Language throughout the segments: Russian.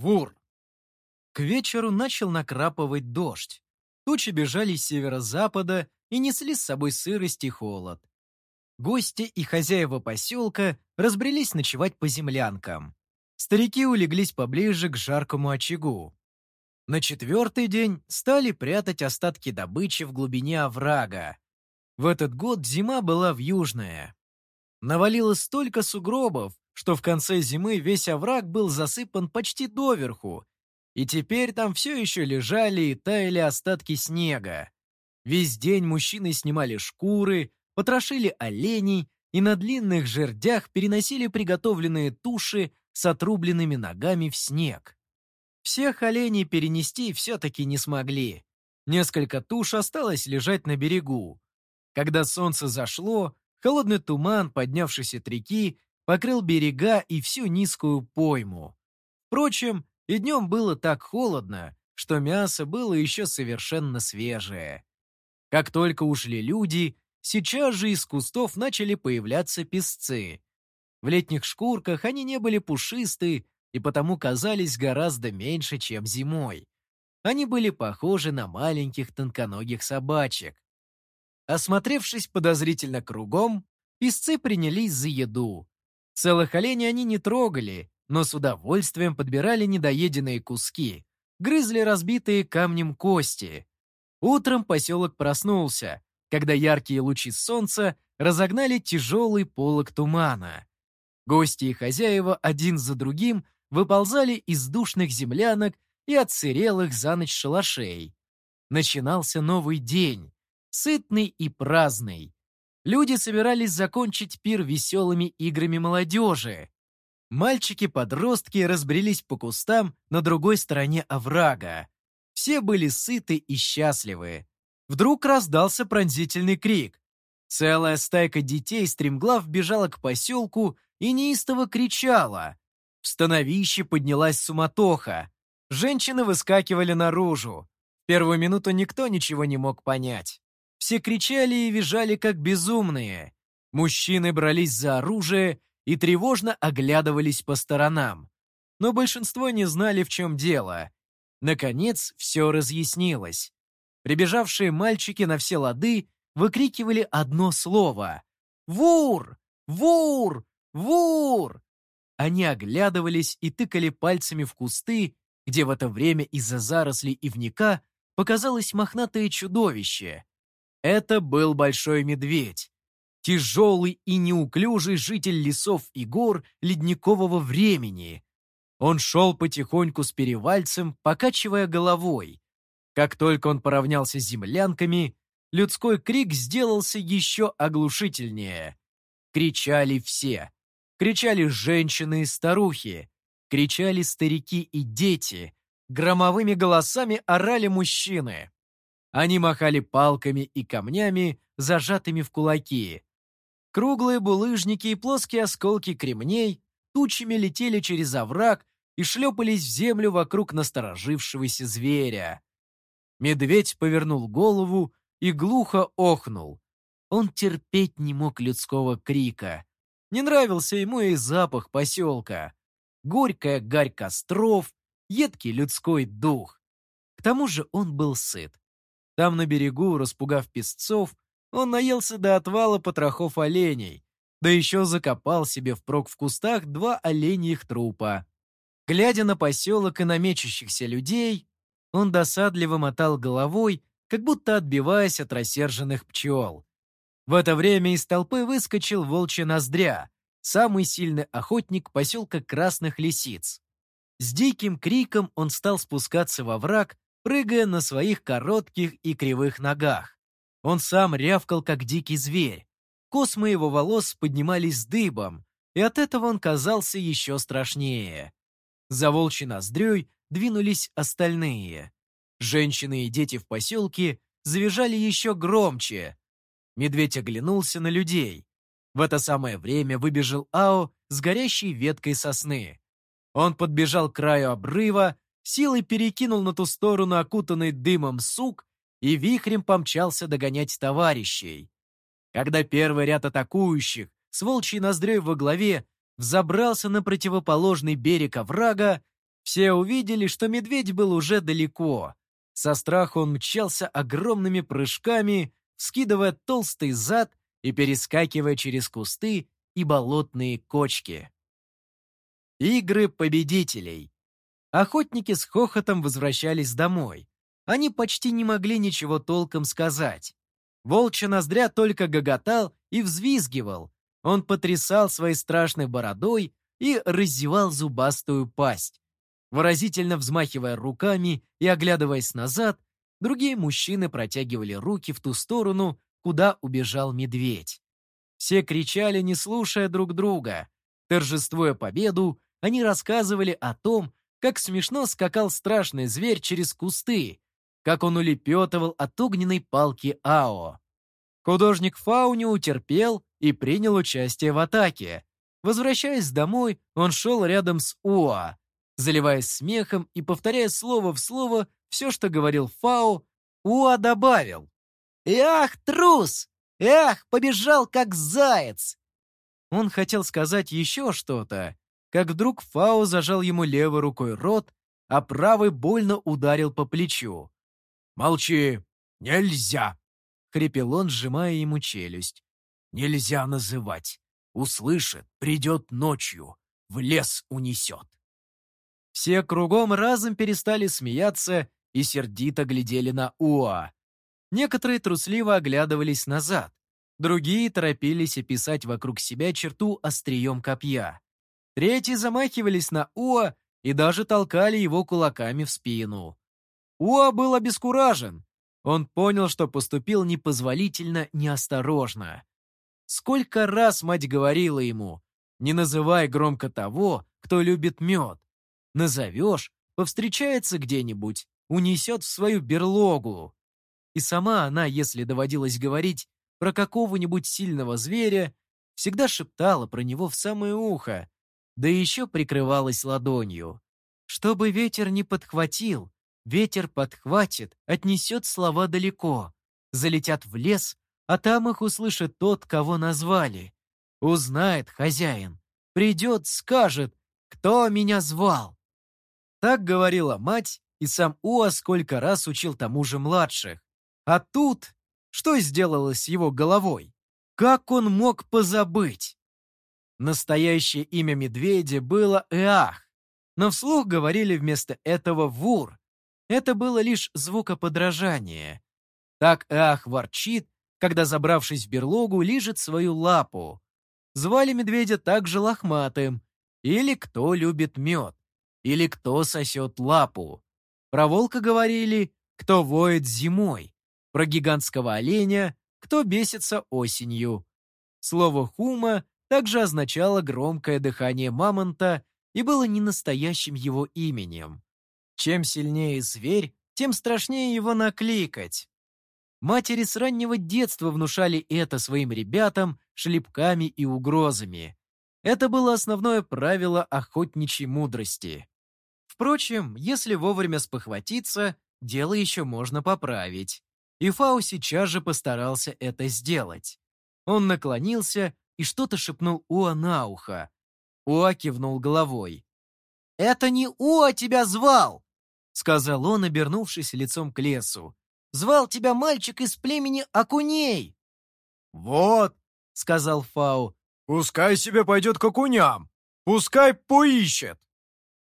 Вур. К вечеру начал накрапывать дождь. Тучи бежали с северо-запада и несли с собой сырость и холод. Гости и хозяева поселка разбрелись ночевать по землянкам. Старики улеглись поближе к жаркому очагу. На четвертый день стали прятать остатки добычи в глубине оврага. В этот год зима была в южная. Навалилось столько сугробов, что в конце зимы весь овраг был засыпан почти доверху, и теперь там все еще лежали и таяли остатки снега. Весь день мужчины снимали шкуры, потрошили оленей и на длинных жердях переносили приготовленные туши с отрубленными ногами в снег. Всех оленей перенести все-таки не смогли. Несколько туш осталось лежать на берегу. Когда солнце зашло, холодный туман, поднявшийся от реки, покрыл берега и всю низкую пойму. Впрочем, и днем было так холодно, что мясо было еще совершенно свежее. Как только ушли люди, сейчас же из кустов начали появляться песцы. В летних шкурках они не были пушисты и потому казались гораздо меньше, чем зимой. Они были похожи на маленьких тонконогих собачек. Осмотревшись подозрительно кругом, песцы принялись за еду. Целых оленей они не трогали, но с удовольствием подбирали недоеденные куски, грызли разбитые камнем кости. Утром поселок проснулся, когда яркие лучи солнца разогнали тяжелый полог тумана. Гости и хозяева один за другим выползали из душных землянок и отсырелых за ночь шалашей. Начинался новый день, сытный и праздный. Люди собирались закончить пир веселыми играми молодежи. Мальчики-подростки разбрелись по кустам на другой стороне оврага. Все были сыты и счастливы. Вдруг раздался пронзительный крик. Целая стайка детей стремглав бежала к поселку и неистово кричала. В становище поднялась суматоха. Женщины выскакивали наружу. В первую минуту никто ничего не мог понять. Все кричали и визжали, как безумные. Мужчины брались за оружие и тревожно оглядывались по сторонам. Но большинство не знали, в чем дело. Наконец, все разъяснилось. Прибежавшие мальчики на все лады выкрикивали одно слово «Вур! Вур! Вур!» Они оглядывались и тыкали пальцами в кусты, где в это время из-за зарослей ивника показалось мохнатое чудовище. Это был большой медведь. Тяжелый и неуклюжий житель лесов и гор ледникового времени. Он шел потихоньку с перевальцем, покачивая головой. Как только он поравнялся с землянками, людской крик сделался еще оглушительнее. Кричали все. Кричали женщины и старухи. Кричали старики и дети. Громовыми голосами орали мужчины. Они махали палками и камнями, зажатыми в кулаки. Круглые булыжники и плоские осколки кремней тучами летели через овраг и шлепались в землю вокруг насторожившегося зверя. Медведь повернул голову и глухо охнул. Он терпеть не мог людского крика. Не нравился ему и запах поселка. Горькая гарь костров, едкий людской дух. К тому же он был сыт. Там на берегу, распугав песцов, он наелся до отвала потрохов оленей, да еще закопал себе впрок в кустах два оленьих трупа. Глядя на поселок и на мечущихся людей, он досадливо мотал головой, как будто отбиваясь от рассерженных пчел. В это время из толпы выскочил волчья ноздря, самый сильный охотник поселка Красных Лисиц. С диким криком он стал спускаться во враг, прыгая на своих коротких и кривых ногах. Он сам рявкал, как дикий зверь. Космы его волос поднимались дыбом, и от этого он казался еще страшнее. За волчьей ноздрёй двинулись остальные. Женщины и дети в поселке завизжали еще громче. Медведь оглянулся на людей. В это самое время выбежал Ао с горящей веткой сосны. Он подбежал к краю обрыва, силой перекинул на ту сторону окутанный дымом сук и вихрем помчался догонять товарищей. Когда первый ряд атакующих с волчьей ноздрёй во главе взобрался на противоположный берег оврага, Все увидели, что медведь был уже далеко. Со страху он мчался огромными прыжками, скидывая толстый зад и перескакивая через кусты и болотные кочки. Игры победителей. Охотники с хохотом возвращались домой. Они почти не могли ничего толком сказать. Волчья ноздря только гоготал и взвизгивал. Он потрясал своей страшной бородой и раздевал зубастую пасть. Выразительно взмахивая руками и оглядываясь назад, другие мужчины протягивали руки в ту сторону, куда убежал медведь. Все кричали, не слушая друг друга. Торжествуя победу, они рассказывали о том, как смешно скакал страшный зверь через кусты, как он улепетывал от огненной палки Ао. Художник Фау не утерпел и принял участие в атаке. Возвращаясь домой, он шел рядом с Уа. Заливаясь смехом и повторяя слово в слово все, что говорил Фау, Уа добавил. «Эх, трус! Эх, побежал как заяц!» Он хотел сказать еще что-то, как вдруг Фау зажал ему левой рукой рот, а правой больно ударил по плечу. «Молчи! Нельзя!» — хрипел он, сжимая ему челюсть. «Нельзя называть. Услышит, придет ночью, в лес унесет». Все кругом разом перестали смеяться и сердито глядели на Уа. Некоторые трусливо оглядывались назад, другие торопились описать вокруг себя черту острием копья. Третьи замахивались на Уа и даже толкали его кулаками в спину. Уа был обескуражен. Он понял, что поступил непозволительно неосторожно. Сколько раз мать говорила ему, не называй громко того, кто любит мед. Назовешь, повстречается где-нибудь, унесет в свою берлогу. И сама она, если доводилось говорить про какого-нибудь сильного зверя, всегда шептала про него в самое ухо, да еще прикрывалась ладонью. Чтобы ветер не подхватил, ветер подхватит, отнесет слова далеко, залетят в лес, а там их услышит тот, кого назвали. Узнает хозяин, придет, скажет, кто меня звал. Так говорила мать, и сам Уа сколько раз учил тому же младших. А тут что сделалось с его головой? Как он мог позабыть? Настоящее имя медведя было Эах, но вслух говорили вместо этого Вур. Это было лишь звукоподражание. Так Эах ворчит, когда, забравшись в берлогу, лижет свою лапу. Звали медведя также лохматым, или кто любит мед, или кто сосет лапу. Про волка говорили, кто воет зимой, про гигантского оленя, кто бесится осенью. Слово «хума» также означало громкое дыхание мамонта и было не настоящим его именем. Чем сильнее зверь, тем страшнее его накликать. Матери с раннего детства внушали это своим ребятам шлепками и угрозами. Это было основное правило охотничьей мудрости. Впрочем, если вовремя спохватиться, дело еще можно поправить. И Фау сейчас же постарался это сделать. Он наклонился и что-то шепнул Уа на ухо. Уа кивнул головой. «Это не Уа тебя звал!» — сказал он, обернувшись лицом к лесу. «Звал тебя мальчик из племени Акуней!» «Вот!» — сказал Фау. «Пускай себе пойдет к окуням! Пускай поищет!»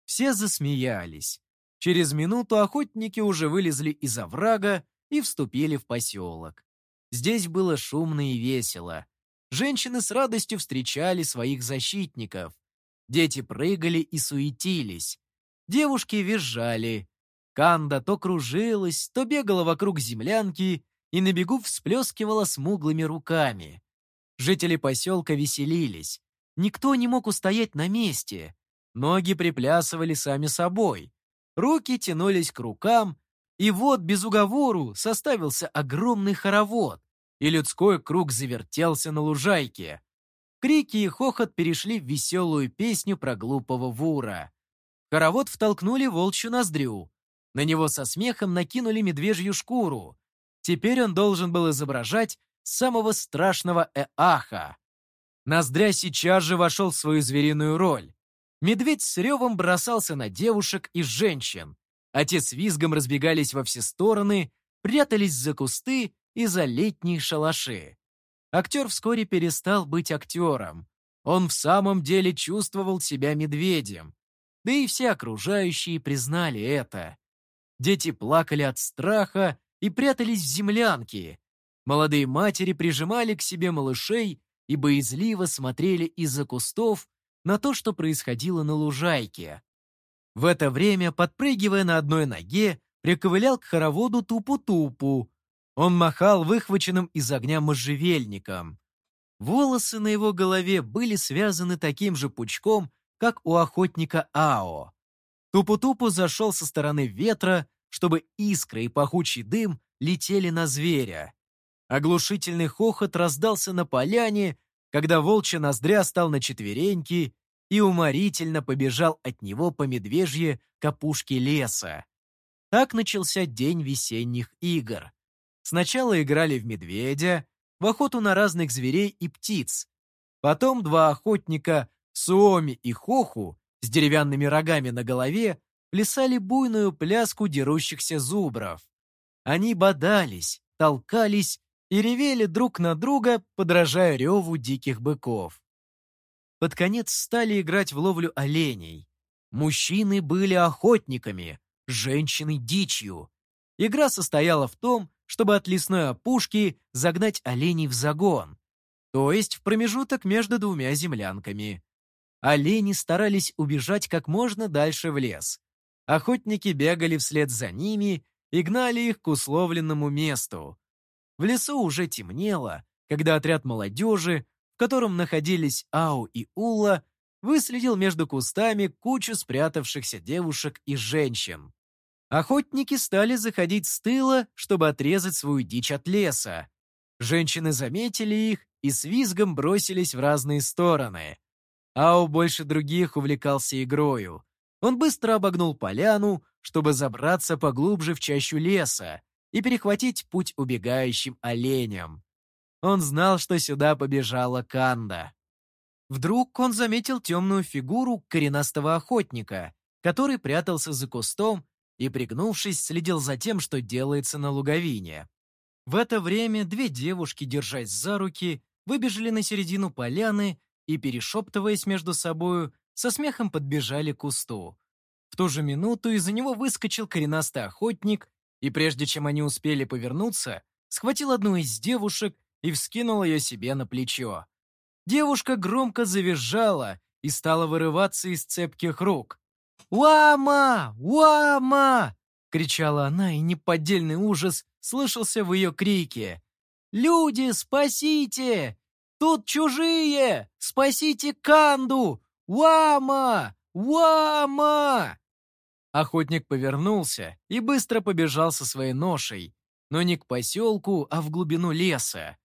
Все засмеялись. Через минуту охотники уже вылезли из оврага и вступили в поселок. Здесь было шумно и весело. Женщины с радостью встречали своих защитников. Дети прыгали и суетились. Девушки визжали. Канда то кружилась, то бегала вокруг землянки и на бегу всплескивала смуглыми руками. Жители поселка веселились. Никто не мог устоять на месте. Ноги приплясывали сами собой. Руки тянулись к рукам, и вот без уговору составился огромный хоровод и людской круг завертелся на лужайке. Крики и хохот перешли в веселую песню про глупого вура. Хоровод втолкнули волчью ноздрю. На него со смехом накинули медвежью шкуру. Теперь он должен был изображать самого страшного Эаха. Ноздря сейчас же вошел в свою звериную роль. Медведь с ревом бросался на девушек и женщин. Отец визгом разбегались во все стороны, прятались за кусты и за летние шалаши. Актер вскоре перестал быть актером. Он в самом деле чувствовал себя медведем. Да и все окружающие признали это. Дети плакали от страха и прятались в землянки. Молодые матери прижимали к себе малышей и боязливо смотрели из-за кустов на то, что происходило на лужайке. В это время, подпрыгивая на одной ноге, приковылял к хороводу Тупу-Тупу. Он махал выхваченным из огня можжевельником. Волосы на его голове были связаны таким же пучком, как у охотника Ао. Тупу-Тупу зашел со стороны ветра, чтобы искры и пахучий дым летели на зверя. Оглушительный хохот раздался на поляне, когда волчья ноздря стал на четвереньки и уморительно побежал от него по медвежье капушке леса. Так начался день весенних игр. Сначала играли в медведя, в охоту на разных зверей и птиц. Потом два охотника, Суоми и Хоху, с деревянными рогами на голове, плясали буйную пляску дерущихся зубров. Они бодались, толкались и ревели друг на друга, подражая реву диких быков. Под конец стали играть в ловлю оленей. Мужчины были охотниками, женщины — дичью. Игра состояла в том, чтобы от лесной опушки загнать оленей в загон, то есть в промежуток между двумя землянками. Олени старались убежать как можно дальше в лес. Охотники бегали вслед за ними и гнали их к условленному месту. В лесу уже темнело, когда отряд молодежи, в котором находились Ау и Ула, выследил между кустами кучу спрятавшихся девушек и женщин. Охотники стали заходить с тыла, чтобы отрезать свою дичь от леса. Женщины заметили их и с визгом бросились в разные стороны. Ау больше других увлекался игрою. Он быстро обогнул поляну, чтобы забраться поглубже в чащу леса, и перехватить путь убегающим оленям. Он знал, что сюда побежала Канда. Вдруг он заметил темную фигуру коренастого охотника, который прятался за кустом и, пригнувшись, следил за тем, что делается на луговине. В это время две девушки, держась за руки, выбежали на середину поляны и, перешептываясь между собою, со смехом подбежали к кусту. В ту же минуту из-за него выскочил коренастый охотник и прежде чем они успели повернуться, схватил одну из девушек и вскинул ее себе на плечо. Девушка громко завизжала и стала вырываться из цепких рук. «Уама! Уама!» — кричала она, и неподдельный ужас слышался в ее крике. «Люди, спасите! Тут чужие! Спасите Канду! Уама! Уама!» Охотник повернулся и быстро побежал со своей ношей, но не к поселку, а в глубину леса.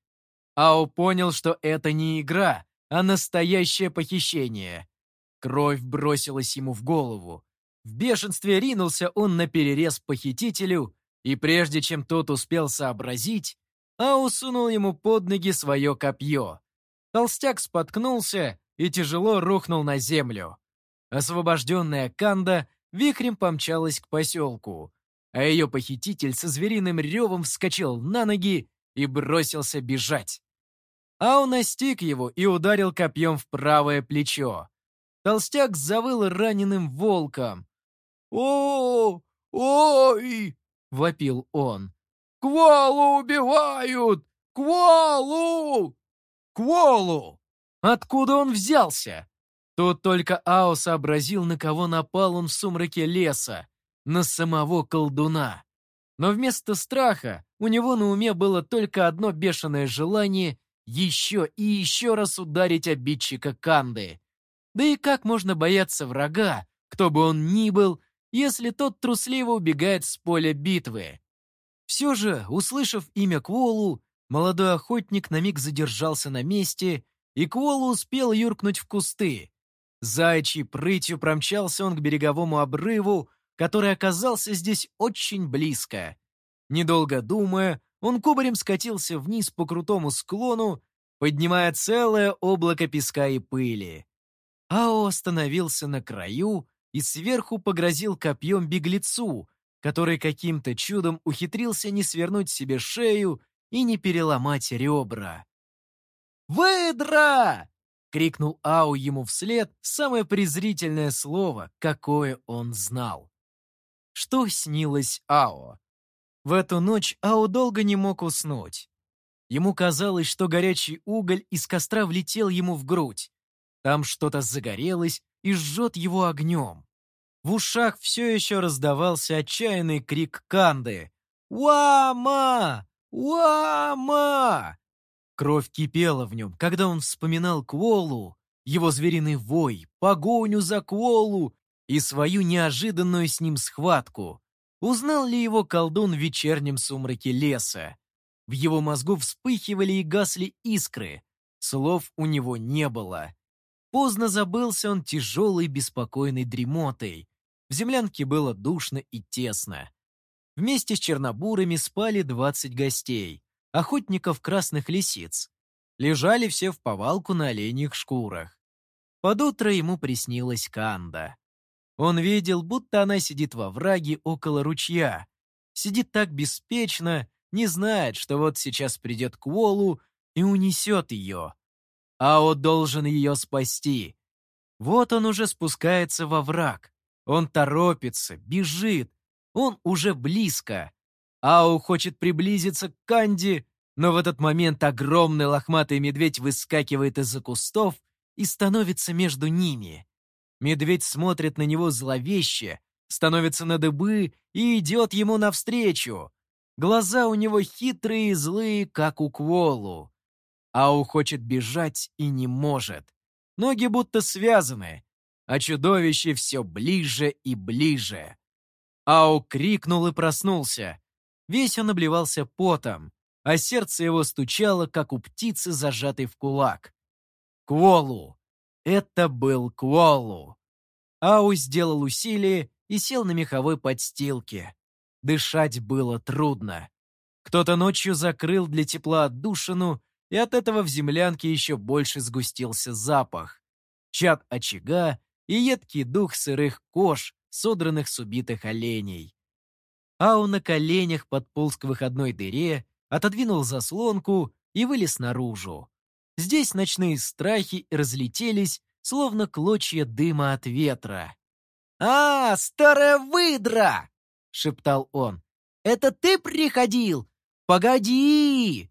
Ао понял, что это не игра, а настоящее похищение. Кровь бросилась ему в голову. В бешенстве ринулся он на перерез похитителю, и прежде чем тот успел сообразить, Ао сунул ему под ноги свое копье. Толстяк споткнулся и тяжело рухнул на землю. Освобожденная Канда вихрем помчалась к поселку, а ее похититель со звериным ревом вскочил на ноги и бросился бежать. А он настиг его и ударил копьем в правое плечо. Толстяк завыл раненым волком. «О, ой!» — вопил он. «Квалу убивают! Квалу! Квалу!» Откуда он взялся? Тут только Ао сообразил, на кого напал он в сумраке леса, на самого колдуна. Но вместо страха у него на уме было только одно бешеное желание еще и еще раз ударить обидчика Канды. Да и как можно бояться врага, кто бы он ни был, если тот трусливо убегает с поля битвы? Все же, услышав имя Кволу, молодой охотник на миг задержался на месте, и Кволу успел юркнуть в кусты, Зайчий прытью промчался он к береговому обрыву, который оказался здесь очень близко. Недолго думая, он кубарем скатился вниз по крутому склону, поднимая целое облако песка и пыли. Ао остановился на краю и сверху погрозил копьем беглецу, который каким-то чудом ухитрился не свернуть себе шею и не переломать ребра. «Выдра!» — крикнул Ау ему вслед самое презрительное слово, какое он знал. Что снилось Ао? В эту ночь Ао долго не мог уснуть. Ему казалось, что горячий уголь из костра влетел ему в грудь. Там что-то загорелось и жжет его огнем. В ушах все еще раздавался отчаянный крик Канды. «Уама! Уама!» Кровь кипела в нем, когда он вспоминал Кволу, его звериный вой, погоню за Кволу и свою неожиданную с ним схватку. Узнал ли его колдун в вечернем сумраке леса? В его мозгу вспыхивали и гасли искры. Слов у него не было. Поздно забылся он тяжелой беспокойной дремотой. В землянке было душно и тесно. Вместе с чернобурами спали двадцать гостей, охотников красных лисиц. Лежали все в повалку на оленьих шкурах. Под утро ему приснилась Канда. Он видел, будто она сидит во враге около ручья. Сидит так беспечно, не знает, что вот сейчас придет к Волу и унесет ее. Ао должен ее спасти. Вот он уже спускается во враг. Он торопится, бежит. Он уже близко. Ао хочет приблизиться к Канди, но в этот момент огромный лохматый медведь выскакивает из-за кустов и становится между ними. Медведь смотрит на него зловеще, становится на дыбы и идет ему навстречу. Глаза у него хитрые и злые, как у Кволу. Ау хочет бежать и не может. Ноги будто связаны, а чудовище все ближе и ближе. Ау крикнул и проснулся. Весь он обливался потом, а сердце его стучало, как у птицы, зажатой в кулак. Кволу! Это был Кволу! Ау сделал усилие и сел на меховой подстилке. Дышать было трудно. Кто-то ночью закрыл для тепла отдушину и от этого в землянке еще больше сгустился запах. Чад очага и едкий дух сырых кож, содранных с убитых оленей. Ау на коленях подполз к выходной дыре, отодвинул заслонку и вылез наружу. Здесь ночные страхи разлетелись, словно клочья дыма от ветра. «А, старая выдра!» — шептал он. «Это ты приходил? Погоди!»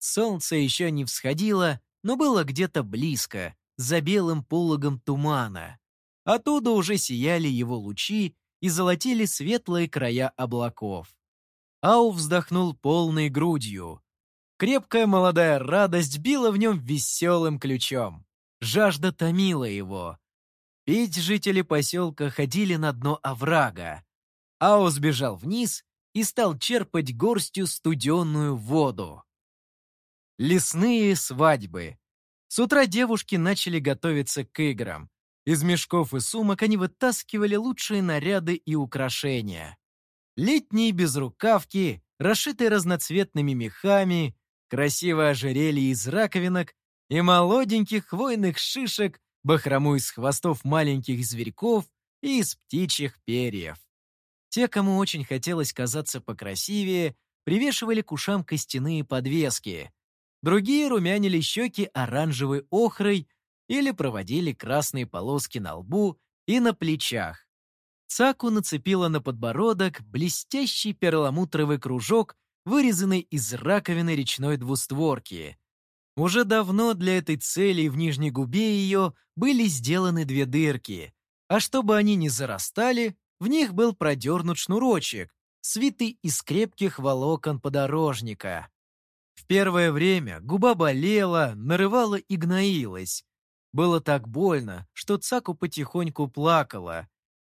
Солнце еще не всходило, но было где-то близко, за белым пологом тумана. Оттуда уже сияли его лучи и золотили светлые края облаков. Ау вздохнул полной грудью. Крепкая молодая радость била в нем веселым ключом. Жажда томила его. Пить жители поселка ходили на дно оврага. Ау сбежал вниз и стал черпать горстью студенную воду. Лесные свадьбы. С утра девушки начали готовиться к играм. Из мешков и сумок они вытаскивали лучшие наряды и украшения. Летние безрукавки, расшитые разноцветными мехами, красивое ожерелье из раковинок и молоденьких хвойных шишек, бахрому из хвостов маленьких зверьков и из птичьих перьев. Те, кому очень хотелось казаться покрасивее, привешивали к ушам костяные подвески, Другие румянили щеки оранжевой охрой или проводили красные полоски на лбу и на плечах. Цаку нацепила на подбородок блестящий перламутровый кружок, вырезанный из раковины речной двустворки. Уже давно для этой цели в нижней губе ее были сделаны две дырки, а чтобы они не зарастали, в них был продернут шнурочек, свитый из крепких волокон подорожника. В первое время губа болела, нарывала и гноилась. Было так больно, что Цаку потихоньку плакала.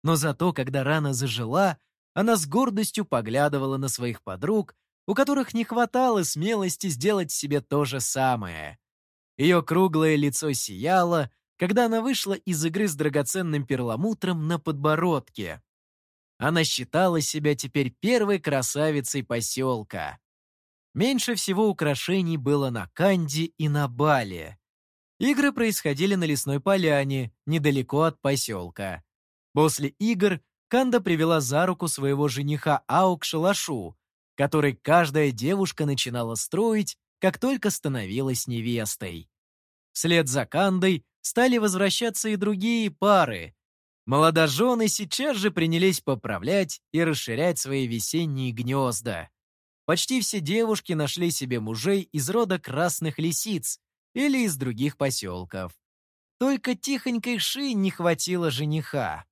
Но зато, когда рана зажила, она с гордостью поглядывала на своих подруг, у которых не хватало смелости сделать себе то же самое. Ее круглое лицо сияло, когда она вышла из игры с драгоценным перламутром на подбородке. Она считала себя теперь первой красавицей поселка. Меньше всего украшений было на Канде и на Бале. Игры происходили на лесной поляне, недалеко от поселка. После игр Канда привела за руку своего жениха к шалашу, который каждая девушка начинала строить, как только становилась невестой. Вслед за Кандой стали возвращаться и другие пары. Молодожены сейчас же принялись поправлять и расширять свои весенние гнезда. Почти все девушки нашли себе мужей из рода красных лисиц или из других поселков. Только тихонькой Ши не хватило жениха.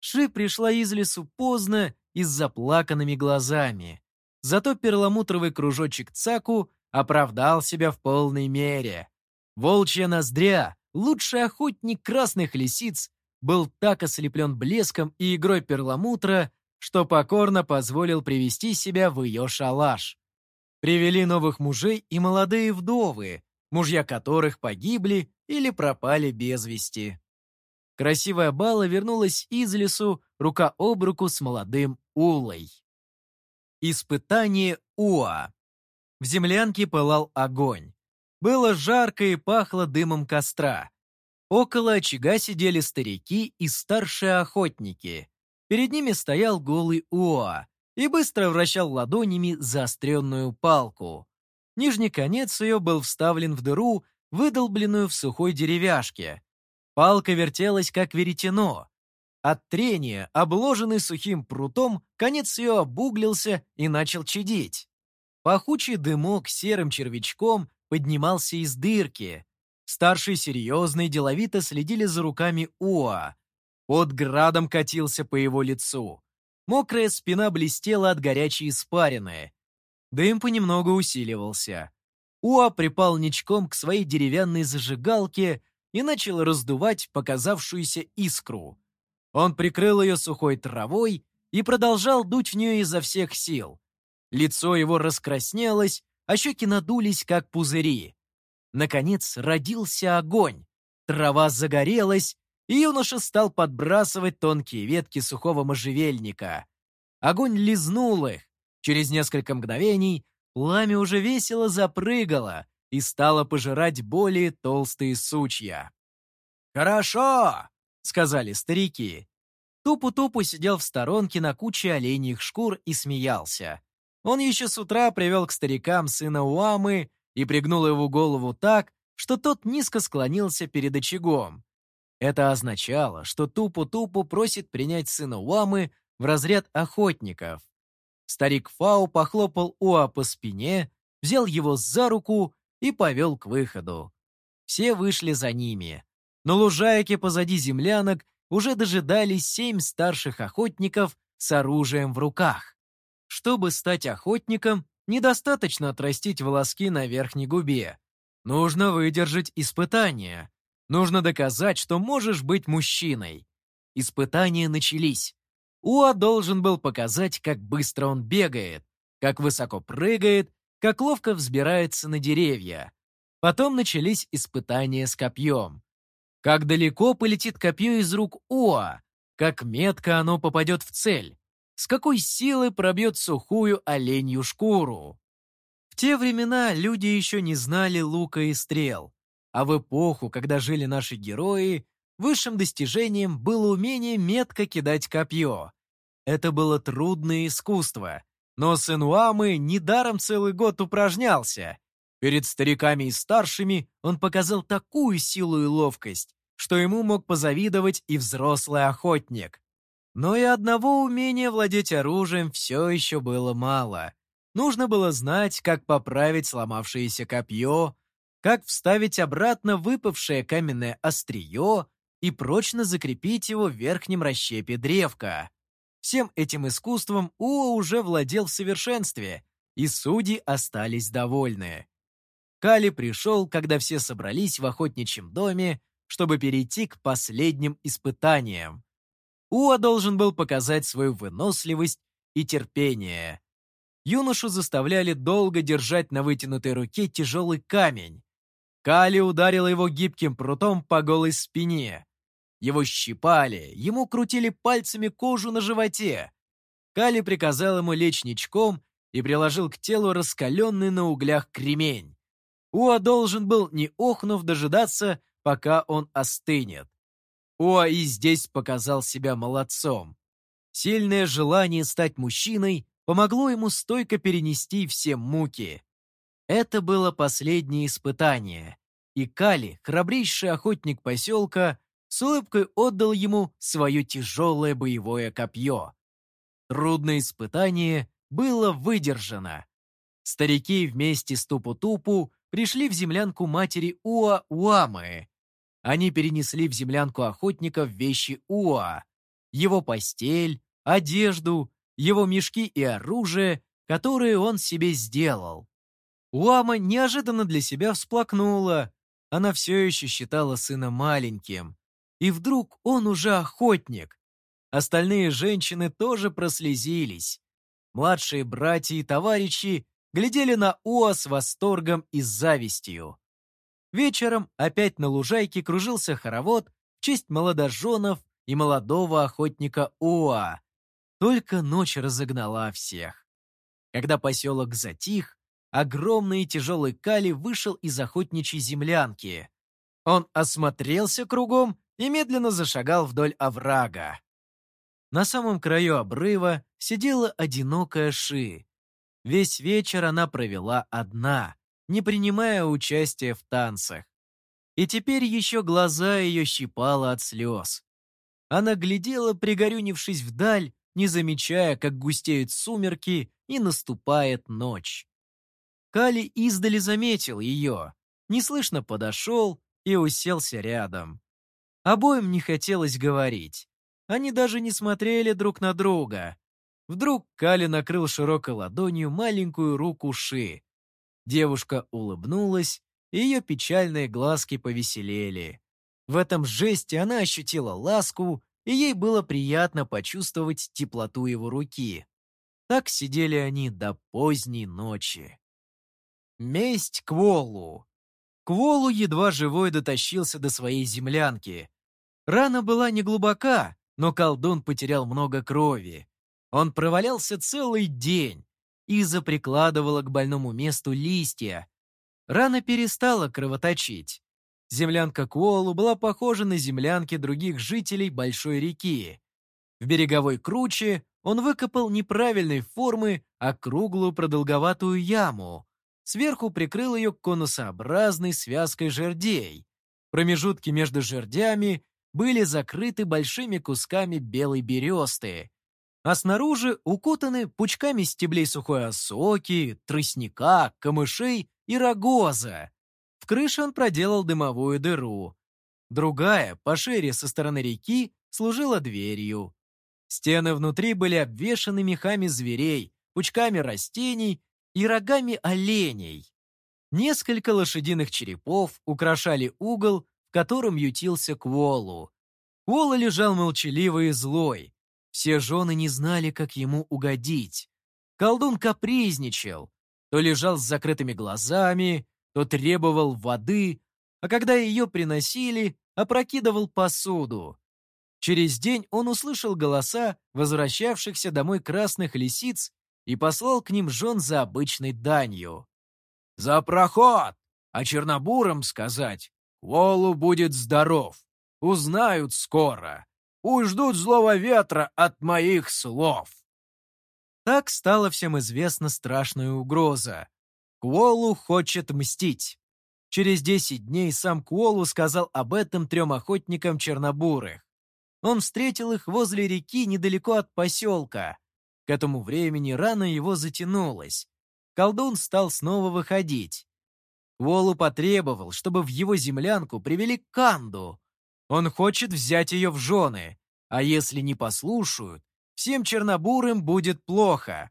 Ши пришла из лесу поздно и с заплаканными глазами. Зато перламутровый кружочек Цаку оправдал себя в полной мере. Волчья ноздря, лучший охотник красных лисиц, был так ослеплен блеском и игрой перламутра, что покорно позволил привести себя в ее шалаш. Привели новых мужей и молодые вдовы, мужья которых погибли или пропали без вести. Красивая Бала вернулась из лесу рука об руку с молодым Улой. Испытание Уа. В землянке пылал огонь. Было жарко и пахло дымом костра. Около очага сидели старики и старшие охотники. Перед ними стоял голый Уа и быстро вращал ладонями заостренную палку. Нижний конец ее был вставлен в дыру, выдолбленную в сухой деревяшке. Палка вертелась, как веретено. От трения, обложенный сухим прутом, конец ее обуглился и начал чадить. Пахучий дымок серым червячком поднимался из дырки. Старшие серьезно деловито следили за руками Уа. Под градом катился по его лицу. Мокрая спина блестела от горячей испарины. Дым понемногу усиливался. Уа припал ничком к своей деревянной зажигалке и начал раздувать показавшуюся искру. Он прикрыл ее сухой травой и продолжал дуть в нее изо всех сил. Лицо его раскраснелось, а щеки надулись, как пузыри. Наконец родился огонь. Трава загорелась, и юноша стал подбрасывать тонкие ветки сухого можжевельника. Огонь лизнул их. Через несколько мгновений пламя уже весело запрыгало и стало пожирать более толстые сучья. «Хорошо!» — сказали старики. Тупу-тупу сидел в сторонке на куче оленьих шкур и смеялся. Он еще с утра привел к старикам сына Уамы и пригнул его голову так, что тот низко склонился перед очагом. Это означало, что Тупу-Тупу просит принять сына Уамы в разряд охотников. Старик Фау похлопал Уа по спине, взял его за руку и повел к выходу. Все вышли за ними. На лужайке позади землянок уже дожидались семь старших охотников с оружием в руках. Чтобы стать охотником, недостаточно отрастить волоски на верхней губе. Нужно выдержать испытания. Нужно доказать, что можешь быть мужчиной. Испытания начались. Уа должен был показать, как быстро он бегает, как высоко прыгает, как ловко взбирается на деревья. Потом начались испытания с копьем. Как далеко полетит копье из рук Уа, как метко оно попадет в цель с какой силой пробьет сухую оленью шкуру. В те времена люди еще не знали лука и стрел, а в эпоху, когда жили наши герои, высшим достижением было умение метко кидать копье. Это было трудное искусство, но сын Уамы недаром целый год упражнялся. Перед стариками и старшими он показал такую силу и ловкость, что ему мог позавидовать и взрослый охотник. Но и одного умения владеть оружием все еще было мало. Нужно было знать, как поправить сломавшееся копье, как вставить обратно выпавшее каменное острие и прочно закрепить его в верхнем расщепе древка. Всем этим искусством Уо уже владел в совершенстве, и судьи остались довольны. Кали пришел, когда все собрались в охотничьем доме, чтобы перейти к последним испытаниям. Уа должен был показать свою выносливость и терпение. Юношу заставляли долго держать на вытянутой руке тяжелый камень. Кали ударила его гибким прутом по голой спине. Его щипали, ему крутили пальцами кожу на животе. Кали приказал ему лечь ничком и приложил к телу раскаленный на углях кремень. Уа должен был, не охнув, дожидаться, пока он остынет. Уа и здесь показал себя молодцом. Сильное желание стать мужчиной помогло ему стойко перенести все муки. Это было последнее испытание, и Кали, храбрейший охотник поселка, с улыбкой отдал ему свое тяжелое боевое копье. Трудное испытание было выдержано. Старики вместе с Тупу-Тупу пришли в землянку матери Уа-Уамы. Они перенесли в землянку охотников вещи Уа, его постель, одежду, его мешки и оружие, которые он себе сделал. Уама неожиданно для себя всплакнула. Она все еще считала сына маленьким. И вдруг он уже охотник. Остальные женщины тоже прослезились. Младшие братья и товарищи глядели на Уа с восторгом и завистью. Вечером опять на лужайке кружился хоровод в честь молодоженов и молодого охотника Уа. Только ночь разогнала всех. Когда поселок затих, огромный и тяжелый Кали вышел из охотничьей землянки. Он осмотрелся кругом и медленно зашагал вдоль оврага. На самом краю обрыва сидела одинокая Ши. Весь вечер она провела одна, не принимая участия в танцах. И теперь еще глаза ее щипало от слез. Она глядела, пригорюнившись вдаль, не замечая, как густеют сумерки и наступает ночь. Кали издали заметил ее, неслышно подошел и уселся рядом. Обоим не хотелось говорить. Они даже не смотрели друг на друга. Вдруг Кали накрыл широкой ладонью маленькую руку Ши. Девушка улыбнулась, и ее печальные глазки повеселели. В этом жесте она ощутила ласку, и ей было приятно почувствовать теплоту его руки. Так сидели они до поздней ночи. Месть Кволу. Кволу едва живой дотащился до своей землянки. Рана была неглубока, но колдун потерял много крови. Он провалялся целый день. Иза прикладывала к больному месту листья. Рана перестала кровоточить. Землянка Куолу была похожа на землянки других жителей большой реки. В береговой круче он выкопал неправильной формы округлую продолговатую яму. Сверху прикрыл ее конусообразной связкой жердей. Промежутки между жердями были закрыты большими кусками белой бересты, а снаружи укутаны пучками стеблей сухой осоки, тростника, камышей и рогоза. В крыше он проделал дымовую дыру. Другая, пошире со стороны реки, служила дверью. Стены внутри были обвешаны мехами зверей, пучками растений и рогами оленей. Несколько лошадиных черепов украшали угол, в котором ютился Кволу. Квола лежал молчаливый и злой. Все жены не знали, как ему угодить. Колдун капризничал. То лежал с закрытыми глазами, то требовал воды, а когда ее приносили, опрокидывал посуду. Через день он услышал голоса возвращавшихся домой красных лисиц и послал к ним жен за обычной данью. «За проход! А чернобурам сказать, Волу будет здоров. Узнают скоро. Уж ждут злого ветра от моих слов. Так стала всем известна страшная угроза. Куолу хочет мстить. Через десять дней сам Куолу сказал об этом трем охотникам чернобурых. Он встретил их возле реки недалеко от поселка. Этому времени рана его затянулась. Колдун стал снова выходить. Волу потребовал, чтобы в его землянку привели Канду. Он хочет взять ее в жены, а если не послушают, всем чернобурым будет плохо.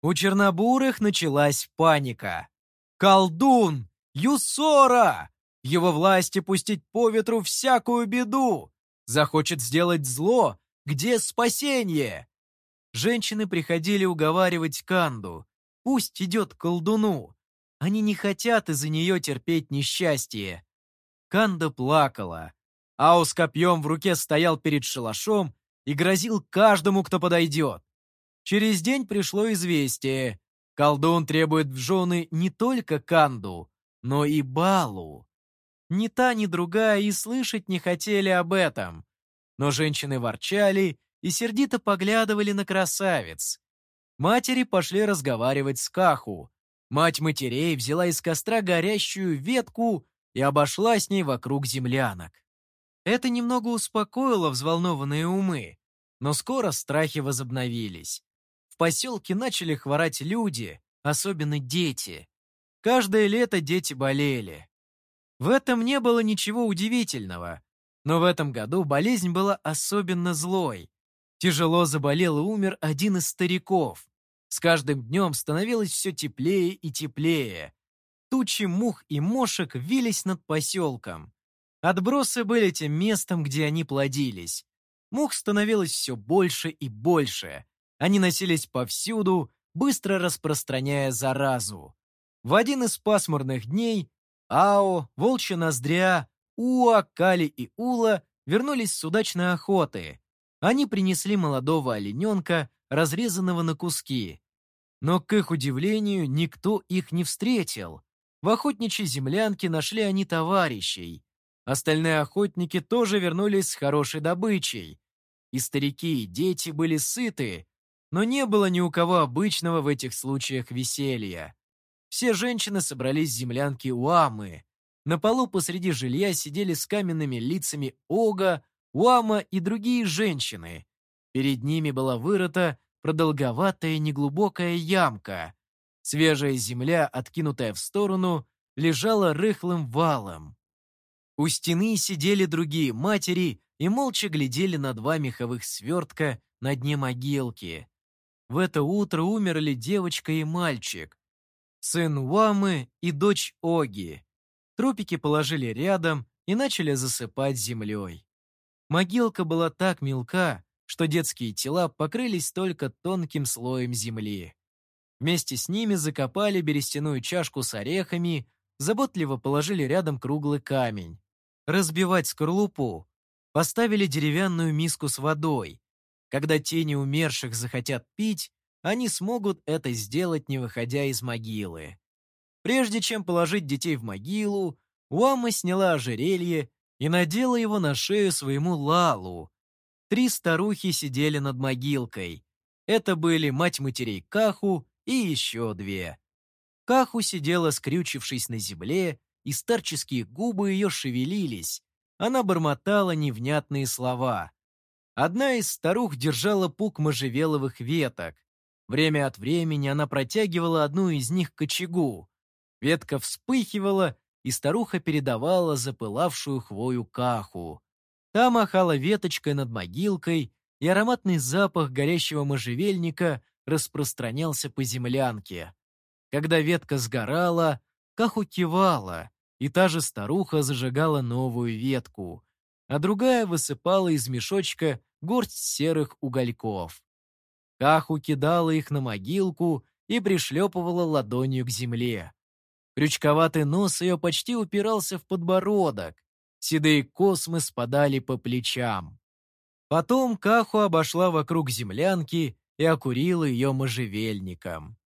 У чернобурых началась паника. «Колдун! Юсора! Его власти пустить по ветру всякую беду! Захочет сделать зло! Где спасение?» Женщины приходили уговаривать Канду. «Пусть идет к колдуну, они не хотят из-за нее терпеть несчастье. Канда плакала. Ау с копьем в руке стоял перед шалашом и грозил каждому, кто подойдет. Через день пришло известие. Колдун требует в жены не только Канду, но и Балу. Ни та, ни другая и слышать не хотели об этом. Но женщины ворчали и сердито поглядывали на красавиц. Матери пошли разговаривать с Каху. Мать матерей взяла из костра горящую ветку и обошла с ней вокруг землянок. Это немного успокоило взволнованные умы, но скоро страхи возобновились. В поселке начали хворать люди, особенно дети. Каждое лето дети болели. В этом не было ничего удивительного, но в этом году болезнь была особенно злой. Тяжело заболел и умер один из стариков. С каждым днем становилось все теплее и теплее. Тучи мух и мошек вились над поселком. Отбросы были тем местом, где они плодились. Мух становилось все больше и больше. Они носились повсюду, быстро распространяя заразу. В один из пасмурных дней Ао, Волчья Ноздря, Уа, Кали и Ула вернулись с удачной охоты. Они принесли молодого олененка, разрезанного на куски. Но, к их удивлению, никто их не встретил. В охотничьей землянке нашли они товарищей. Остальные охотники тоже вернулись с хорошей добычей. И старики, и дети были сыты, но не было ни у кого обычного в этих случаях веселья. Все женщины собрались в землянке Уамы. На полу посреди жилья сидели с каменными лицами Ога, Уама и другие женщины. Перед ними была вырыта продолговатая неглубокая ямка. Свежая земля, откинутая в сторону, лежала рыхлым валом. У стены сидели другие матери и молча глядели на два меховых свертка на дне могилки. В это утро умерли девочка и мальчик сын Уамы и дочь Оги. Трупики положили рядом и начали засыпать землей. Могилка была так мелка, что детские тела покрылись только тонким слоем земли. Вместе с ними закопали берестяную чашку с орехами, заботливо положили рядом круглый камень. Разбивать скорлупу. Поставили деревянную миску с водой. Когда тени умерших захотят пить, они смогут это сделать, не выходя из могилы. Прежде чем положить детей в могилу, Уама сняла ожерелье и надела его на шею своему Лалу. Три старухи сидели над могилкой. Это были мать матерей Каху и еще две. Каху сидела, скрючившись на земле, и старческие губы ее шевелились. Она бормотала невнятные слова. Одна из старух держала пук можжевеловых веток. Время от времени она протягивала одну из них к очагу. Ветка вспыхивала, и старуха передавала запылавшую хвою каху. Та махала веточкой над могилкой, и ароматный запах горящего можжевельника распространялся по землянке. Когда ветка сгорала, каху кивала, и та же старуха зажигала новую ветку, а другая высыпала из мешочка горсть серых угольков. Каху кидала их на могилку и пришлепывала ладонью к земле. Крючковатый нос ее почти упирался в подбородок. Седые космы спадали по плечам. Потом Каху обошла вокруг землянки и окурила ее можжевельником.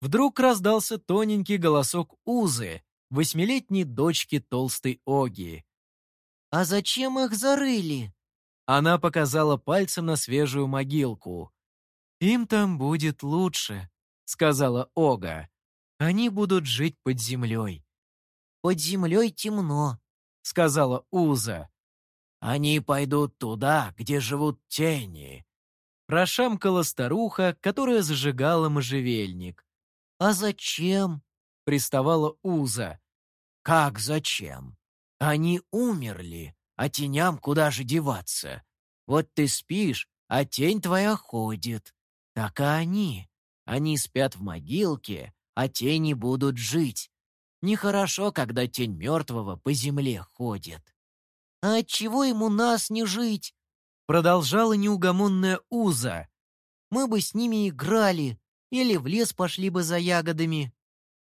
Вдруг раздался тоненький голосок Узы, восьмилетней дочки толстой Оги. «А зачем их зарыли?» Она показала пальцем на свежую могилку. «Им там будет лучше», — сказала Ога. «Они будут жить под землей». «Под землей темно», — сказала Уза. «Они пойдут туда, где живут тени», — прошамкала старуха, которая зажигала можжевельник. «А зачем?» — приставала Уза. «Как зачем? Они умерли, а теням куда же деваться? Вот ты спишь, а тень твоя ходит. Так и они. Они спят в могилке, а тени будут жить. Нехорошо, когда тень мертвого по земле ходит. А отчего ему нас не жить? Продолжала неугомонная Уза. Мы бы с ними играли или в лес пошли бы за ягодами.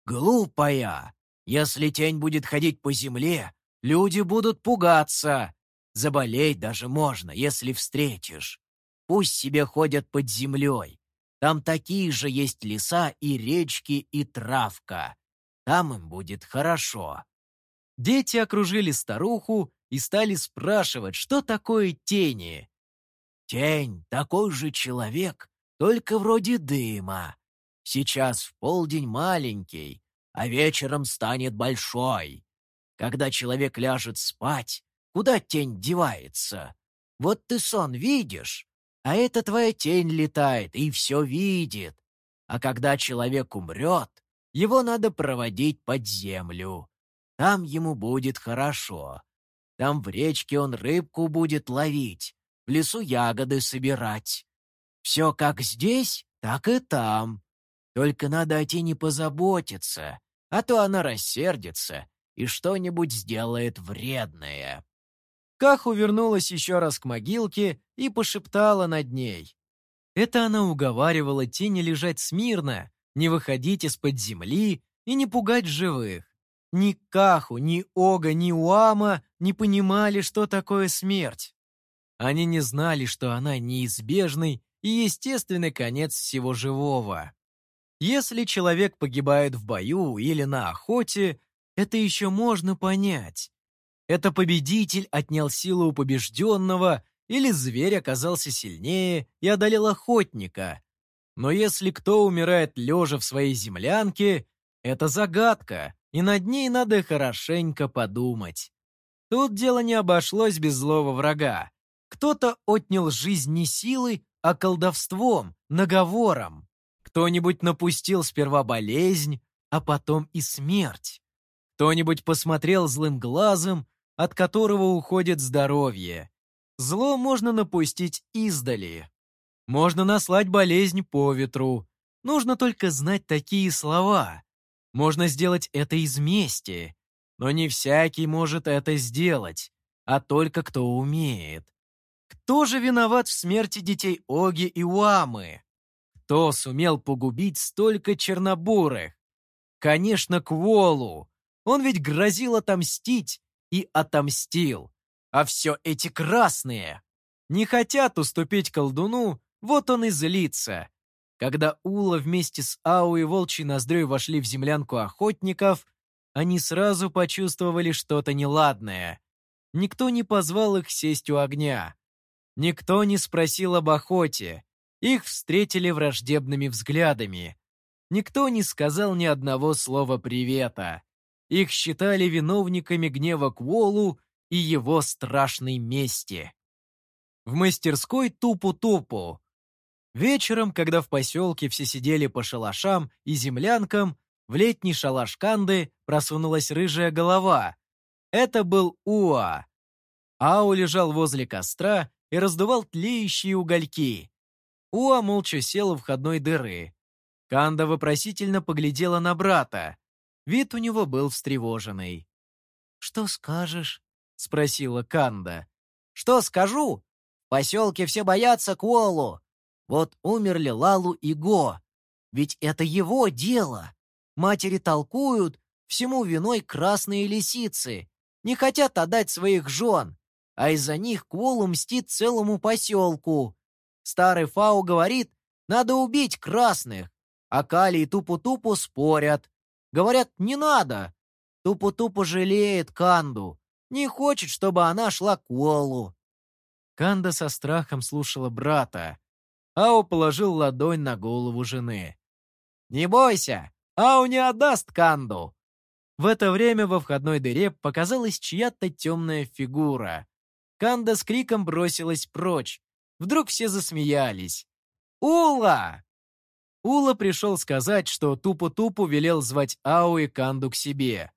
Глупая! Если тень будет ходить по земле, люди будут пугаться. Заболеть даже можно, если встретишь. Пусть себе ходят под землей. Там такие же есть леса и речки и травка. там им будет хорошо. Дети окружили старуху и стали спрашивать, что такое тени. Тень — такой же человек, только вроде дыма. Сейчас в полдень маленький, а вечером станет большой. Когда человек ляжет спать, куда тень девается? Вот ты сон видишь, а эта твоя тень летает и все видит. А когда человек умрет, его надо проводить под землю. Там ему будет хорошо. Там в речке он рыбку будет ловить, в лесу ягоды собирать. Все как здесь, так и там. Только надо о тени позаботиться, а то она рассердится и что-нибудь сделает вредное. Каху вернулась еще раз к могилке и пошептала над ней. Это она уговаривала тени лежать смирно, не выходить из-под земли и не пугать живых. Ни Каху, ни Ога, ни Уама не понимали, что такое смерть. Они не знали, что она неизбежный и естественный конец всего живого. Если человек погибает в бою или на охоте, это еще можно понять. Это победитель отнял силу у побежденного или зверь оказался сильнее и одолел охотника. Но если кто умирает лежа в своей землянке, это загадка, и над ней надо хорошенько подумать. Тут дело не обошлось без злого врага. Кто-то отнял жизнь не силой, а колдовством, наговором. Кто-нибудь напустил сперва болезнь, а потом и смерть. Кто-нибудь посмотрел злым глазом, от которого уходит здоровье. Зло можно напустить издали. Можно наслать болезнь по ветру. Нужно только знать такие слова. Можно сделать это из мести. Но не всякий может это сделать, а только кто умеет. Кто же виноват в смерти детей Оги и Уамы? Кто сумел погубить столько чернобурых? Конечно, Кволу. Он ведь грозил отомстить и отомстил. А все эти красные не хотят уступить колдуну, вот он и злится. Когда Ула вместе с Ау и Волчьей Ноздрёй вошли в землянку охотников, они сразу почувствовали что-то неладное. Никто не позвал их сесть у огня. Никто не спросил об охоте. Их встретили враждебными взглядами. Никто не сказал ни одного слова привета. Их считали виновниками гнева Кволу и его страшной мести. В мастерской тупу-тупу. Вечером, когда в поселке все сидели по шалашам и землянкам, в летний шалаш Канды просунулась рыжая голова. Это был Уа. Ау лежал возле костра и раздувал тлеющие угольки. Уа молча сел у входной дыры. Канда вопросительно поглядела на брата. Вид у него был встревоженный. «Что скажешь?» — спросила Канда. «Что скажу? В поселке все боятся Куолу. Вот умерли Лалу и Го. Ведь это его дело. Матери толкуют, всему виной красные лисицы. Не хотят отдать своих жен, а из-за них Куолу мстит целому поселку. Старый Фау говорит, надо убить красных, а Кали и Тупу-Тупу спорят. Говорят, не надо. Тупу-Тупу жалеет Канду, не хочет, чтобы она шла к Уолу. Канда со страхом слушала брата. Ао положил ладонь на голову жены. «Не бойся, Ао не отдаст Канду!» В это время во входной дыре показалась чья-то темная фигура. Канда с криком бросилась прочь. Вдруг все засмеялись. «Ула!» Ула пришел сказать, что Тупу-Тупу велел звать Ау и Канду к себе.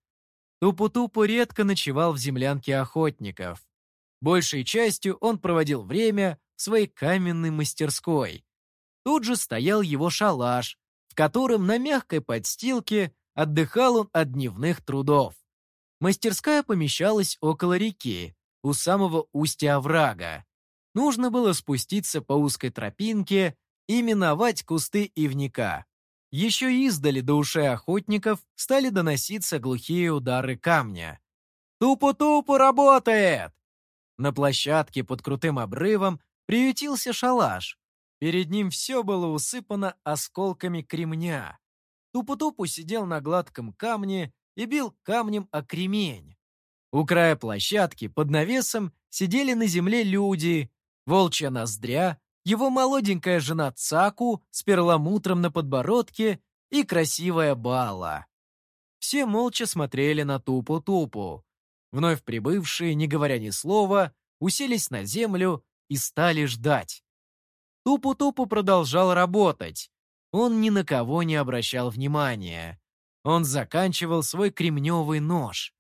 Тупу-Тупу редко ночевал в землянке охотников. Большей частью он проводил время в своей каменной мастерской. Тут же стоял его шалаш, в котором на мягкой подстилке отдыхал он от дневных трудов. Мастерская помещалась около реки, у самого устья оврага. Нужно было спуститься по узкой тропинке и миновать кусты ивника. Еще издали до ушей охотников стали доноситься глухие удары камня. «Тупу-тупу работает!» На площадке под крутым обрывом приютился шалаш. Перед ним все было усыпано осколками кремня. Тупу-тупу сидел на гладком камне и бил камнем о кремень. У края площадки под навесом сидели на земле люди, волчья ноздря, его молоденькая жена Цаку с перламутром на подбородке и красивая Бала. Все молча смотрели на Тупу-тупу. Вновь прибывшие, не говоря ни слова, уселись на землю и стали ждать. Тупу-тупу продолжал работать. Он ни на кого не обращал внимания. Он заканчивал свой кремневый нож.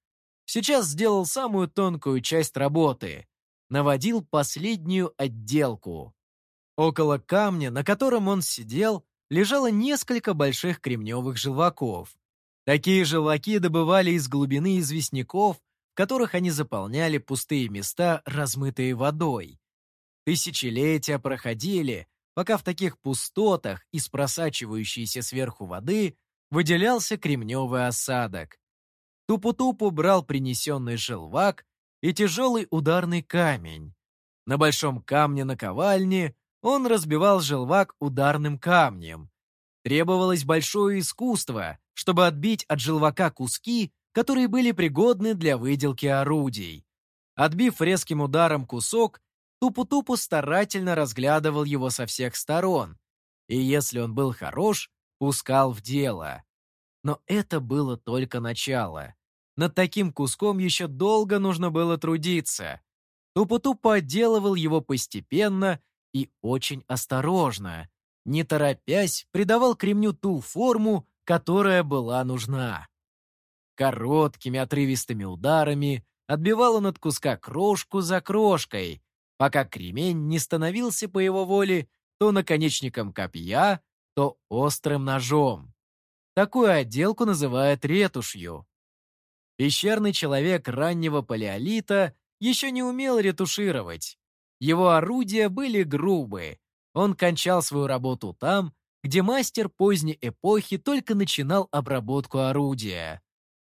Сейчас сделал самую тонкую часть работы. Наводил последнюю отделку. Около камня, на котором он сидел, лежало несколько больших кремневых желваков. Такие желваки добывали из глубины известняков, в которых они заполняли пустые места, размытые водой. Тысячелетия проходили, пока в таких пустотах из просачивающейся сверху воды выделялся кремневый осадок. Тупу-тупу брал принесенный желвак и тяжелый ударный камень. На большом камне на ковальне он разбивал желвак ударным камнем. Требовалось большое искусство, чтобы отбить от желвака куски, которые были пригодны для выделки орудий. Отбив резким ударом кусок, Тупу-Тупу старательно разглядывал его со всех сторон, и если он был хорош, пускал в дело. Но это было только начало. Над таким куском еще долго нужно было трудиться. Тупу-Тупу отделывал его постепенно и очень осторожно, не торопясь, придавал кремню ту форму, которая была нужна. Короткими отрывистыми ударами отбивал он от куска крошку за крошкой, пока кремень не становился по его воле то наконечником копья, то острым ножом. Такую отделку называют ретушью. Пещерный человек раннего палеолита еще не умел ретушировать. Его орудия были грубые. Он кончал свою работу там, где мастер поздней эпохи только начинал обработку орудия.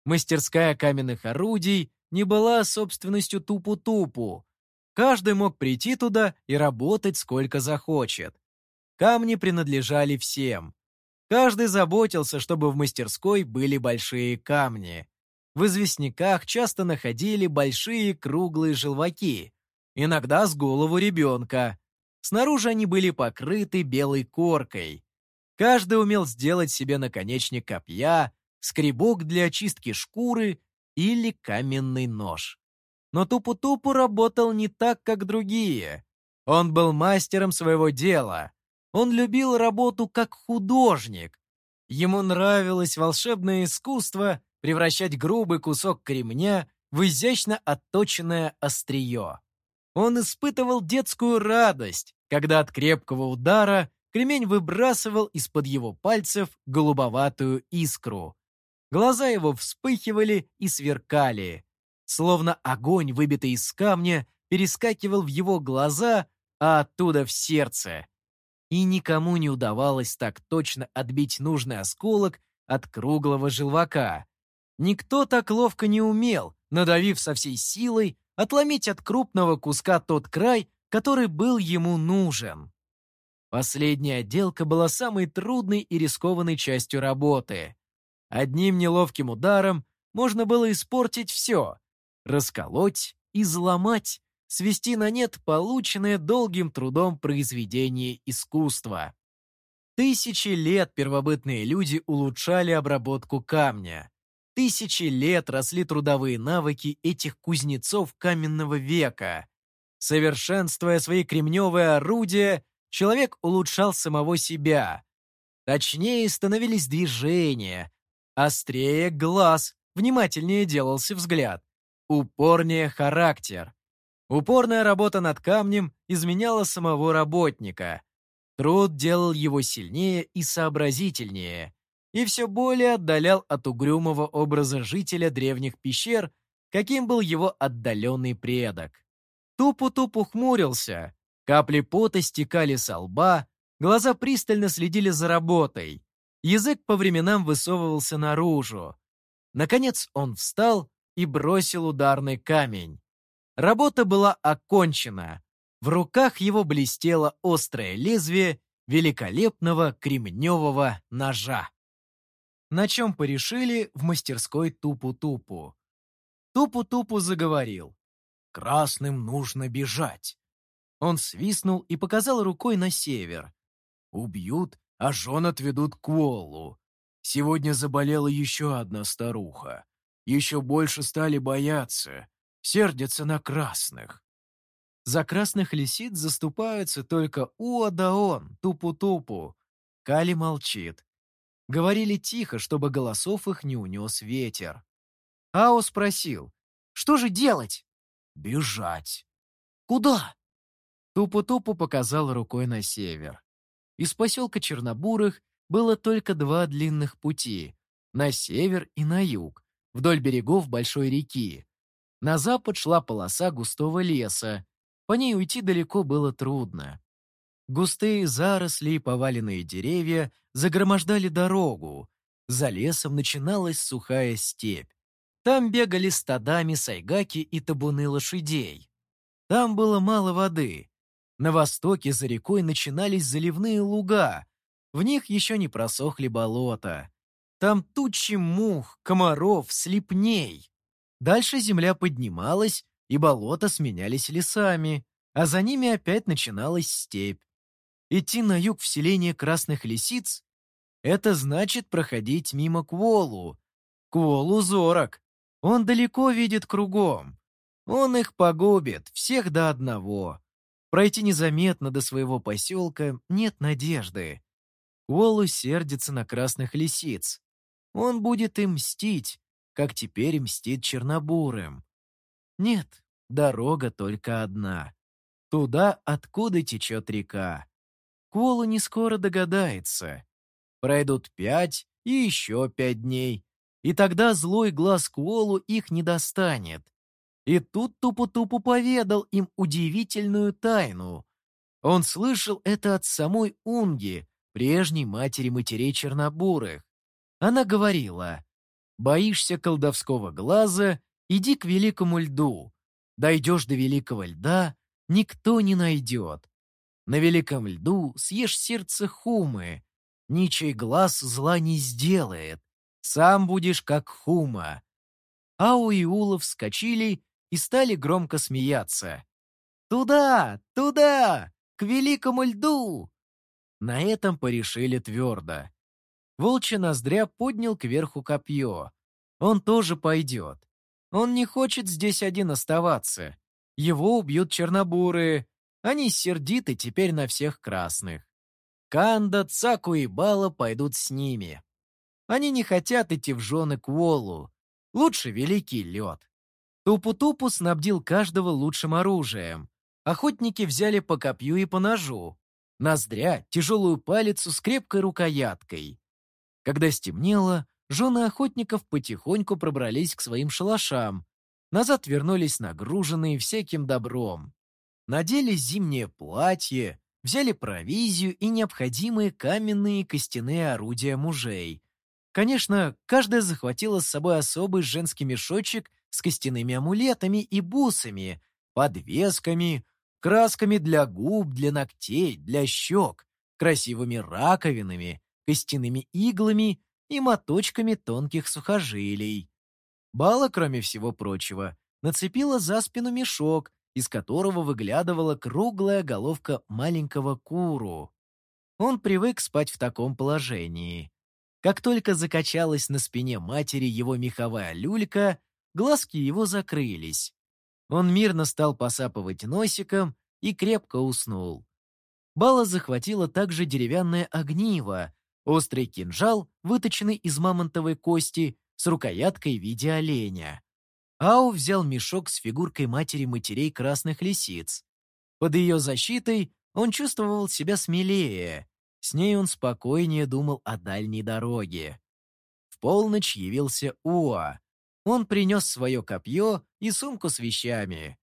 Мастерская каменных орудий не была собственностью тупу-тупу, Каждый мог прийти туда и работать сколько захочет. Камни принадлежали всем. Каждый заботился, чтобы в мастерской были большие камни. В известняках часто находили большие круглые желваки, иногда с голову ребенка. Снаружи они были покрыты белой коркой. Каждый умел сделать себе наконечник копья, скребок для очистки шкуры или каменный нож. Но Тупу-Тупу работал не так, как другие. Он был мастером своего дела. Он любил работу как художник. Ему нравилось волшебное искусство превращать грубый кусок кремня в изящно отточенное острие. Он испытывал детскую радость, когда от крепкого удара кремень выбрасывал из-под его пальцев голубоватую искру. Глаза его вспыхивали и сверкали. Словно огонь, выбитый из камня, перескакивал в его глаза, а оттуда в сердце. И никому не удавалось так точно отбить нужный осколок от круглого желвака. Никто так ловко не умел, надавив со всей силой, отломить от крупного куска тот край, который был ему нужен. Последняя отделка была самой трудной и рискованной частью работы. Одним неловким ударом можно было испортить все, расколоть, изломать, свести на нет полученное долгим трудом произведение искусства. Тысячи лет первобытные люди улучшали обработку камня. Тысячи лет росли трудовые навыки этих кузнецов каменного века. Совершенствуя свои кремневые орудия, человек улучшал самого себя. Точнее становились движения, острее глаз, внимательнее делался взгляд. Упорнее характер. Упорная работа над камнем изменяла самого работника. Труд делал его сильнее и сообразительнее, и все более отдалял от угрюмого образа жителя древних пещер, каким был его отдаленный предок. Тупу-тупу хмурился, капли пота стекали со лба, глаза пристально следили за работой, язык по временам высовывался наружу. Наконец он встал и бросил ударный камень. Работа была окончена. В руках его блестело острое лезвие великолепного кремневого ножа. На чем порешили в мастерской Тупу-Тупу. Тупу-Тупу заговорил. «Красным нужно бежать». Он свистнул и показал рукой на север. «Убьют, а жен отведут к Воллу. Сегодня заболела еще одна старуха. Еще больше стали бояться, сердятся на красных. За красных лисиц заступаются только Уа да он, Тупу-Тупу. Кали молчит. Говорили тихо, чтобы голосов их не унес ветер. Ао спросил, что же делать? Бежать. Куда? Тупу-Тупу показал рукой на север. Из поселка Чернобурых было только два длинных пути — на север и на юг, вдоль берегов большой реки. На запад шла полоса густого леса. По ней уйти далеко было трудно. Густые заросли и поваленные деревья загромождали дорогу. За лесом начиналась сухая степь. Там бегали стадами сайгаки и табуны лошадей. Там было мало воды. На востоке за рекой начинались заливные луга. В них еще не просохли болота. Там тучи мух, комаров, слепней. Дальше земля поднималась, и болота сменялись лесами, а за ними опять начиналась степь. Идти на юг в селение красных лисиц — это значит проходить мимо Кволу. Кволу зорок. Он далеко видит кругом. Он их погубит, всех до одного. Пройти незаметно до своего поселка нет надежды. Кволу сердится на красных лисиц. Он будет им мстить, как теперь мстит чернобурым. Нет, дорога только одна. Туда, откуда течет река. Кволу не скоро догадается. Пройдут пять и еще пять дней, и тогда злой глаз Кволу их не достанет. И тут Тупу-Тупу поведал им удивительную тайну. Он слышал это от самой Унги, прежней матери матерей Чернобурых. Она говорила, «Боишься колдовского глаза, иди к великому льду. Дойдешь до великого льда, никто не найдет. На великом льду съешь сердце хумы. Ничей глаз зла не сделает. Сам будешь как хума. Ау и Ула вскочили и стали громко смеяться. «Туда! Туда! К великому льду!» На этом порешили твердо. Волчья ноздря поднял кверху копье. Он тоже пойдет. Он не хочет здесь один оставаться. Его убьют чернобурые, они сердиты теперь на всех красных. Канда, Цаку и Бала пойдут с ними. Они не хотят идти в жены к Волу. Лучше великий лед. Тупу-тупу снабдил каждого лучшим оружием. Охотники взяли по копью и по ножу. Ноздря — тяжелую палицу с крепкой рукояткой. Когда стемнело, жены охотников потихоньку пробрались к своим шалашам. Назад вернулись нагруженные всяким добром надели зимнее платье, взяли провизию и необходимые каменные костяные орудия мужей. Конечно, каждая захватила с собой особый женский мешочек с костяными амулетами и бусами, подвесками, красками для губ, для ногтей, для щек, красивыми раковинами, костяными иглами и моточками тонких сухожилий. Бала, кроме всего прочего, нацепила за спину мешок, из которого выглядывала круглая головка маленького куру. Он привык спать в таком положении. Как только закачалась на спине матери его меховая люлька, глазки его закрылись. Он мирно стал посапывать носиком и крепко уснул. Бала захватила также деревянное огниво, острый кинжал, выточенный из мамонтовой кости, с рукояткой в виде оленя. Ау взял мешок с фигуркой матери матерей красных лисиц. Под ее защитой он чувствовал себя смелее. С ней он спокойнее думал о дальней дороге. В полночь явился Уа. Он принес свое копье и сумку с вещами.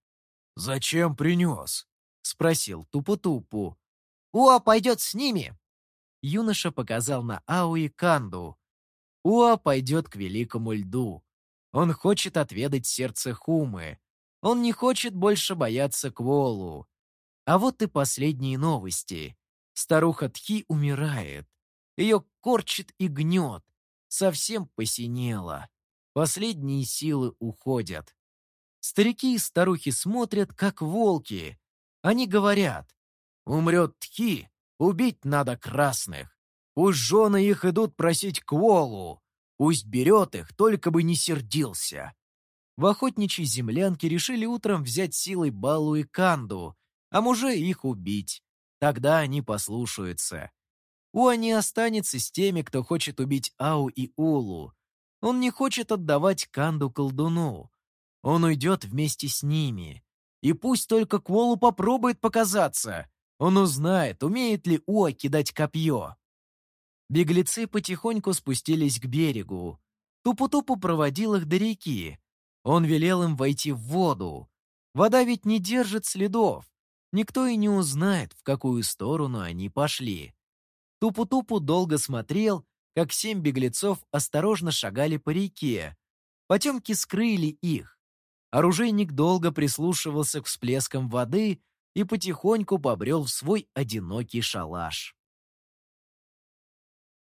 «Зачем принес?» — спросил Тупу-Тупу. «Уа пойдет с ними!» Юноша показал на Ауи Канду. Уа пойдет к великому льду. Он хочет отведать сердце Хумы. Он не хочет больше бояться Кволу. А вот и последние новости. Старуха Тхи умирает. Ее корчит и гнет. совсем посинело. Последние силы уходят. Старики и старухи смотрят, как волки. Они говорят, «Умрет Тхи, убить надо красных. Пусть жены их идут просить Кволу. Пусть берет их, только бы не сердился». В охотничьей землянке решили утром взять силой Балу и Канду, а мужей их убить. Тогда они послушаются. Уани останется с теми, кто хочет убить Ау и Улу. Он не хочет отдавать Канду колдуну. Он уйдет вместе с ними. И пусть только Кволу попробует показаться. Он узнает, умеет ли Уа кидать копье. Беглецы потихоньку спустились к берегу. Тупу-тупу проводил их до реки. Он велел им войти в воду. Вода ведь не держит следов. Никто и не узнает, в какую сторону они пошли. Тупу-тупу долго смотрел, как семь беглецов осторожно шагали по реке. Потемки скрыли их. Оружейник долго прислушивался к всплескам воды и потихоньку побрел в свой одинокий шалаш.